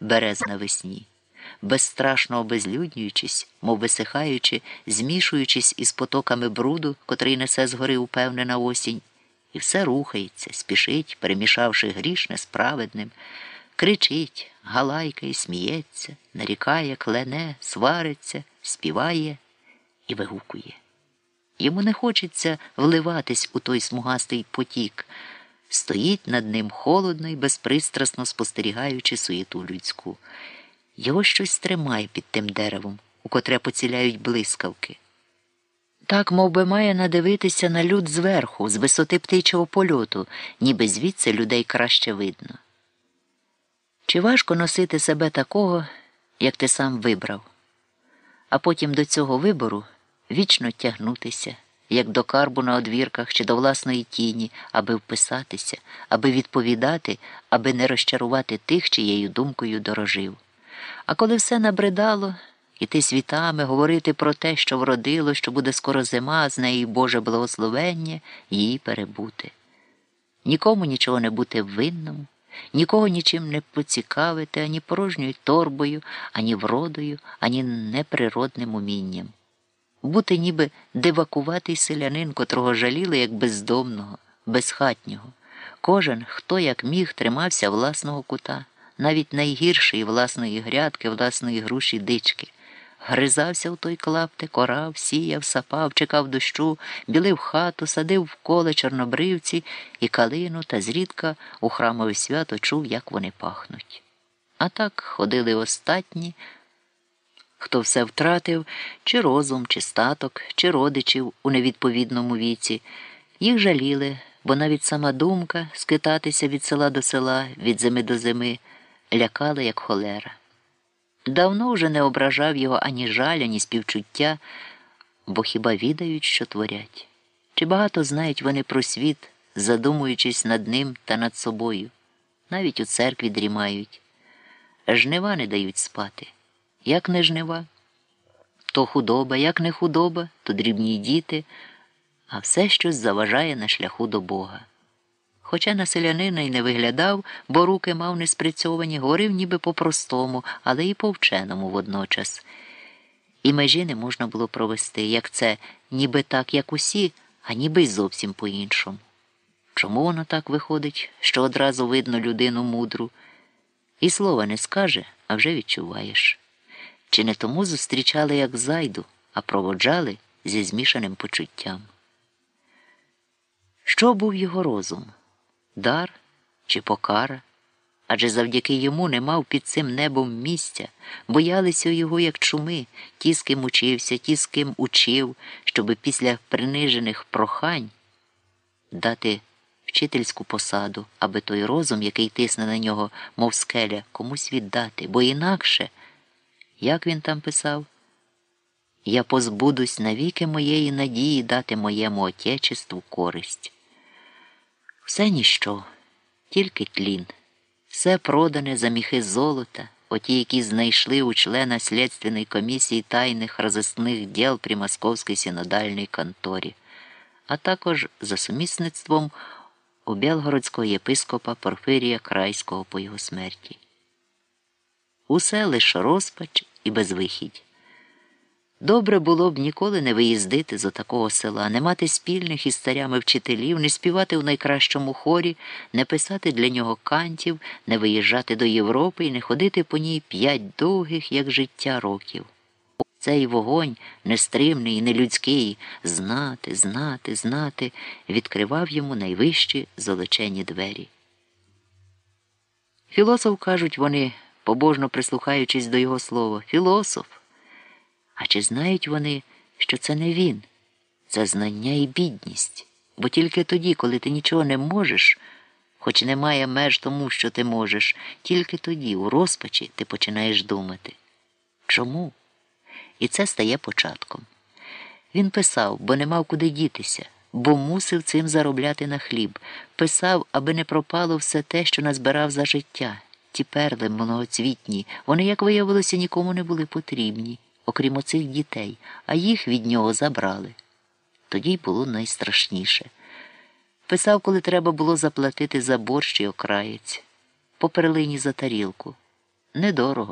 берез навесні, безстрашно обезлюднюючись, мов висихаючи, змішуючись із потоками бруду, котрий несе згори упевнена осінь, і все рухається, спішить, перемішавши грішне з праведним, кричить, галайкає, сміється, нарікає, клене, свариться, співає і вигукує. Йому не хочеться вливатись у той смугастий потік, стоїть над ним холодно і безпристрасно спостерігаючи суєту людську. Його щось тримає під тим деревом, у котре поціляють блискавки. Так мов би, має надивитися на люд зверху, з висоти птичого польоту, ніби звідси людей краще видно. Чи важко носити себе такого, як ти сам вибрав, а потім до цього вибору вічно тягнутися, як до карбу на одвірках чи до власної тіні, аби вписатися, аби відповідати, аби не розчарувати тих, чиєю думкою дорожив. А коли все набридало, іти світами, говорити про те, що вродило, що буде скоро зима, з неї Боже благословення, її перебути. Нікому нічого не бути винному, нікого нічим не поцікавити ані порожньою торбою, ані вродою, ані неприродним умінням. Бути ніби дивакуватий селянин, котрого жаліли як бездомного, безхатнього. Кожен, хто як міг, тримався власного кута, навіть найгіршої власної грядки, власної груші дички. Гризався в той клаптик, корав, сіяв, сапав, чекав дощу, білив хату, садив в коле чорнобривці і калину та зрідка у храмове свято чув, як вони пахнуть. А так ходили остатні, хто все втратив, чи розум, чи статок, чи родичів у невідповідному віці. Їх жаліли, бо навіть сама думка скитатися від села до села, від зими до зими, лякала, як холера. Давно вже не ображав його ані жаль, ані співчуття, бо хіба відають, що творять? Чи багато знають вони про світ, задумуючись над ним та над собою, навіть у церкві дрімають, жнива не дають спати. Як не жнива, то худоба, як не худоба, то дрібні діти, а все щось заважає на шляху до Бога. Хоча на селянина й не виглядав, бо руки мав неспрацьовані, говорив ніби по-простому, але і по вченому водночас. І межі не можна було провести, як це, ніби так, як усі, а ніби й зовсім по-іншому. Чому воно так виходить, що одразу видно людину мудру? І слова не скаже, а вже відчуваєш. Чи не тому зустрічали як зайду, а проводжали зі змішаним почуттям? Що був його розум? Дар чи покара? Адже завдяки йому не мав під цим небом місця, боялися його, як чуми, ті, з ким учився, ті, з ким учив, щоби після принижених прохань дати вчительську посаду, аби той розум, який тисне на нього, мов скеля, комусь віддати, бо інакше. Як він там писав? Я позбудусь навіки моєї надії дати моєму отечеству користь. Все ніщо, тільки тлін, все продане за міхи золота, оті, які знайшли у члена слідственної комісії тайних розісних діл при Московській синодальній конторі, а також за сумісництвом у Белгородського єпископа Порфирія Крайського по його смерті. Усе лише розпач і безвихідь. Добре було б ніколи не виїздити з такого села, не мати спільних із старями вчителів, не співати в найкращому хорі, не писати для нього кантів, не виїжджати до Європи і не ходити по ній п'ять довгих, як життя років. Цей вогонь, нестримний і нелюдський, знати, знати, знати, відкривав йому найвищі золочені двері. Філософ кажуть вони побожно прислухаючись до його слова, філософ. А чи знають вони, що це не він, це знання і бідність? Бо тільки тоді, коли ти нічого не можеш, хоч немає меж тому, що ти можеш, тільки тоді, у розпачі, ти починаєш думати. Чому? І це стає початком. Він писав, бо не мав куди дітися, бо мусив цим заробляти на хліб, писав, аби не пропало все те, що назбирав за життя ті перли многоцвітні, вони, як виявилося, нікому не були потрібні, окрім оцих дітей, а їх від нього забрали. Тоді й було найстрашніше. Писав, коли треба було заплатити за борщ і окраєць, по перлині за тарілку. Недорого.